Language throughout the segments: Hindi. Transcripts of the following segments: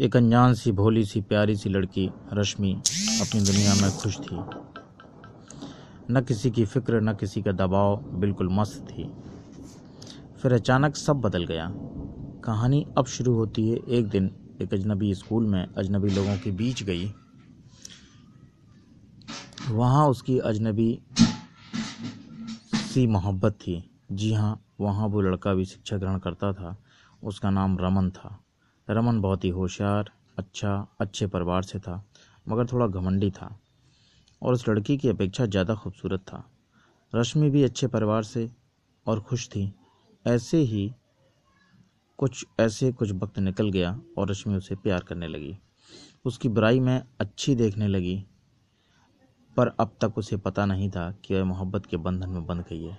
एक अनजान सी, भोली सी, प्यारी सी लड़की, रश्मि, अपनी दुनिया में खुश थी। न किसी की फ़िक्र, न किसी का दबाव, बिल्कुल मस्त थी। फिर अचानक सब बदल गया। कहानी अब शुरू होती है एक दिन, एक अजनबी स्कूल में, अजनबी लोगों के बीच गई। वहाँ उसकी अजनबी सी मोहब्बत थी। जी हाँ वहाँ वो लड़का भी शिक्षा ग्रहण करता था। उसका नाम रमन था। रमन बहुत ही होशियार अच्छा अच्छे परिवार से था, मगर थोड़ा घमंडी था और उस लड़की की अपेक्षा ज़्यादा खूबसूरत था। रश्मि भी अच्छे परिवार से और खुश थी। ऐसे ही कुछ, ऐसे कुछ वक्त निकल गया और रश्मि उसे प्यार करने लगी। उसकी बुराई में अच्छी देखने लगी, पर अब तक उसे पता नहीं था कि वह मोहब्बत के बंधन में बंध गई है।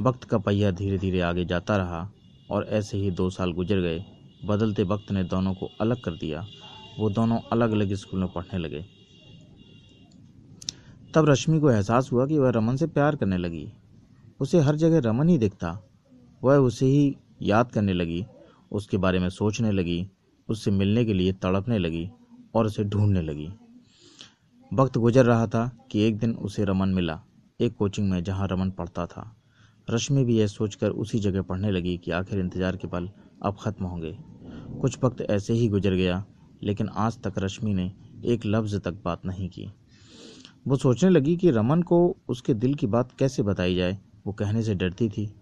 वक्त का पहिया धीरे धीरे आगे जाता रहा और ऐसे ही दो साल गुजर गए बदलते वक्त ने दोनों को अलग कर दिया। वो दोनों अलग अलग स्कूल में पढ़ने लगे। तब रश्मि को एहसास हुआ कि वह रमन से प्यार करने लगी। उसे हर जगह रमन ही दिखता। वह उसे ही याद करने लगी, उसके बारे में सोचने लगी, उससे मिलने के लिए तड़पने लगी और उसे ढूँढने लगी। वक्त गुजर रहा था कि एक दिन उसे रमन मिला, एक कोचिंग में जहाँ रमन पढ़ता था। रश्मि भी यह सोचकर उसी जगह पढ़ने लगी कि आखिर इंतज़ार के पल अब खत्म होंगे। कुछ वक्त ऐसे ही गुजर गया, लेकिन आज तक रश्मि ने एक लफ्ज़ तक बात नहीं की। वो सोचने लगी कि रमन को उसके दिल की बात कैसे बताई जाए, वो कहने से डरती थी।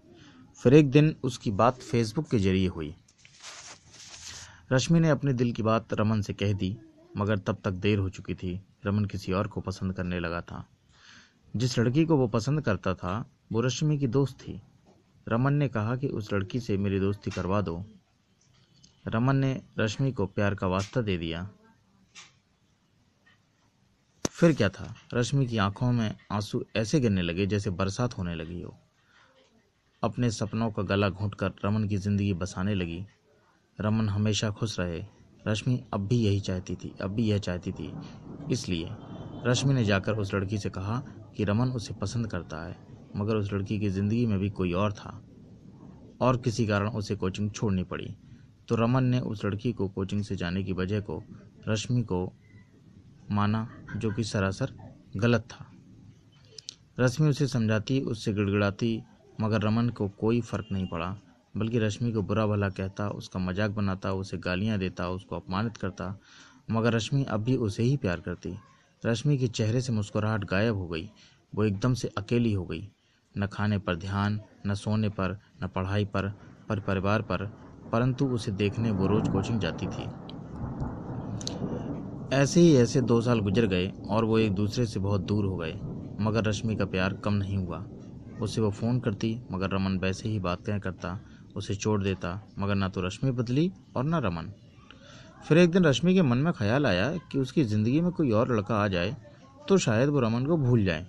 फिर एक दिन उसकी बात फेसबुक के ज़रिए हुई। रश्मि ने अपने दिल की बात रमन से कह दी, मगर तब तक देर हो चुकी थी। रमन किसी और को पसंद करने लगा था। जिस लड़की को वो पसंद करता था, वो रश्मि की दोस्त थी। रमन ने कहा कि उस लड़की से मेरी दोस्ती करवा दो। रमन ने रश्मि को प्यार का वास्ता दे दिया। फिर क्या था? रश्मि की आँखों में आँसू ऐसे गिरने लगे जैसे बरसात होने लगी हो। अपने सपनों का गला घुटकर रमन की ज़िंदगी बसाने लगी। रमन हमेशा खुश रहे। रश्मि अब भी यही चाहती थी, अब भी यह चाहती थी। इसलिए रश्मि ने जाकर उस लड़की से कहा कि रमन उसे पसंद करता है, मगर उस लड़की की ज़िंदगी में भी कोई और था। और किसी कारण उसे कोचिंग छोड़नी पड़ी। तो रमन ने उस लड़की को कोचिंग से जाने की वजह को, रश्मि को माना, जो कि सरासर गलत था। रश्मि उसे समझाती, उससे गिड़गिड़ाती, मगर रमन को कोई फ़र्क नहीं पड़ा, बल्कि रश्मि को बुरा भला कहता, उसका मज़ाक बनाता, उसे गालियाँ देता, उसको अपमानित करता, मगर रश्मि अब भी उसे ही प्यार करती। रश्मि के चेहरे से मुस्कुराहट गायब हो गई, वो एकदम से अकेली हो गई। न खाने पर ध्यान, न सोने पर, न पढ़ाई पर पर परिवार पर परंतु उसे देखने वो रोज कोचिंग जाती थी। ऐसे ही ऐसे दो साल गुजर गए और वो एक दूसरे से बहुत दूर हो गए, मगर रश्मि का प्यार कम नहीं हुआ। उसे वो फ़ोन करती, मगर रमन वैसे ही बातें करता, उसे छोड़ देता, मगर ना तो रश्मि बदली और ना रमन। फिर एक दिन रश्मि के मन में ख्याल आया कि उसकी ज़िंदगी में कोई और लड़का आ जाए तो शायद वो रमन को भूल जाए।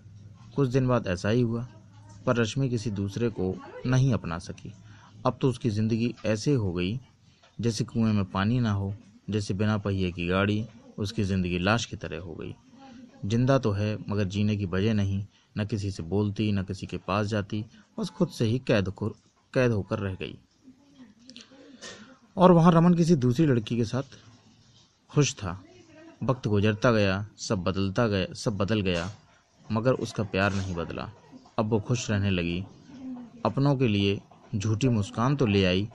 कुछ दिन बाद ऐसा ही हुआ, पर रश्मि किसी दूसरे को नहीं अपना सकी। अब तो उसकी ज़िंदगी ऐसे हो गई, जैसे कुएँ में पानी ना हो, जैसे बिना पहिए की गाड़ी उसकी ज़िंदगी लाश की तरह हो गई। ज़िंदा तो है, मगर जीने की वजह नहीं, न किसी से बोलती, न किसी के पास जाती, बस खुद से ही कैद कैद होकर रह गई। और वहाँ रमन किसी दूसरी लड़की के साथ खुश था। वक्त गुजरता गया, सब बदलता गया, सब बदल गया, मगर उसका प्यार नहीं बदला। अब वो खुश रहने लगी। अपनों के लिए झूठी मुस्कान तो ले आई।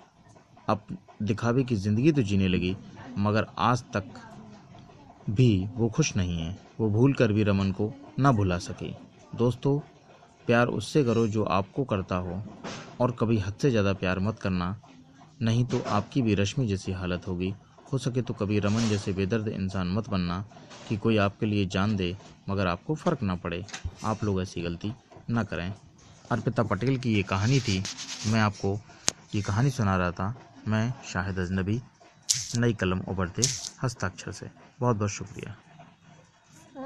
अब दिखावे की ज़िंदगी तो जीने लगी, मगर आज तक भी वो खुश नहीं है। वो भूल कर भी रमन को ना भुला सके। दोस्तों, प्यार उससे करो जो आपको करता हो, और कभी हद से ज़्यादा प्यार मत करना। नहीं तो आपकी भी रश्मि जैसी हालत होगी। हो सके तो कभी रमन जैसे बेदर्द इंसान मत बनना कि कोई आपके लिए जान दे, मगर आपको फ़र्क ना पड़े। आप लोग ऐसी गलती ना करें। अर्पिता पटेल की ये कहानी थी। मैं आपको ये कहानी सुना रहा था। मैं शाहिद अजनबी। नई कलम उभरते हस्ताक्षर से। बहुत बहुत शुक्रिया।